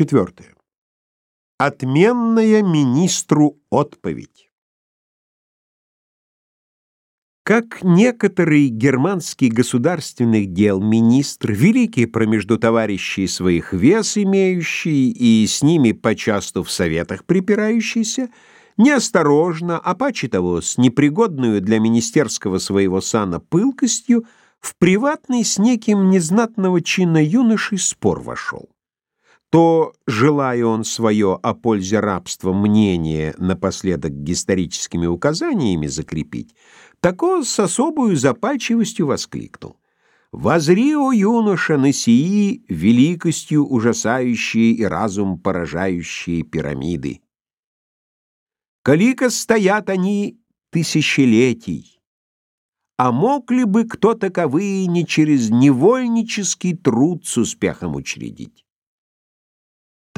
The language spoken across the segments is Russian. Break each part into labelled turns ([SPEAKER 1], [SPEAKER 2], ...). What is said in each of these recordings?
[SPEAKER 1] Четвертое. Отменная министру отповедь. Как некоторый германский государственных дел министр, великий промежду товарищей своих вес имеющий и с ними почасту в советах припирающийся, неосторожно, а паче того с непригодную для министерского своего сана пылкостью, в приватный с неким незнатного чина юношей спор вошел то, желая он свое о пользе рабства мнение напоследок историческими указаниями закрепить, тако с особою запальчивостью воскликнул. «Возри, о юноша, на сии великостью ужасающие и разум поражающие пирамиды! Калика стоят они тысячелетий, а мог ли бы кто таковые не через невольнический труд с успехом учредить?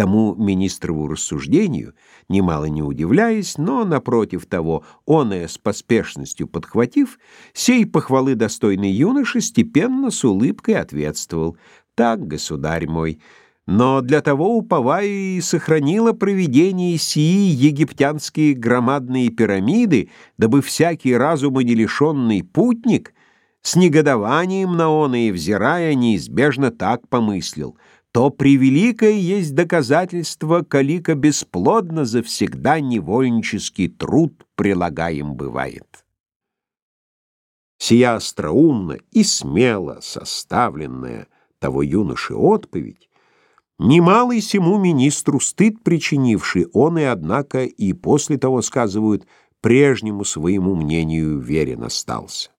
[SPEAKER 1] Тому министрову рассуждению, немало не удивляясь, но, напротив того, оное с поспешностью подхватив, сей похвалы достойный юноша степенно с улыбкой ответствовал. «Так, государь мой, но для того уповая и сохранило провидение сии египтянские громадные пирамиды, дабы всякий разума не лишенный путник с негодованием на он и взирая неизбежно так помыслил — то превеликое есть доказательство, калика бесплодно завсегда невольнический труд прилагаем бывает. Сия остроумно и смело составленная того юноши отповедь, немалый сему министру стыд причинивший, он и, однако, и после того, сказывают, прежнему своему мнению верен остался.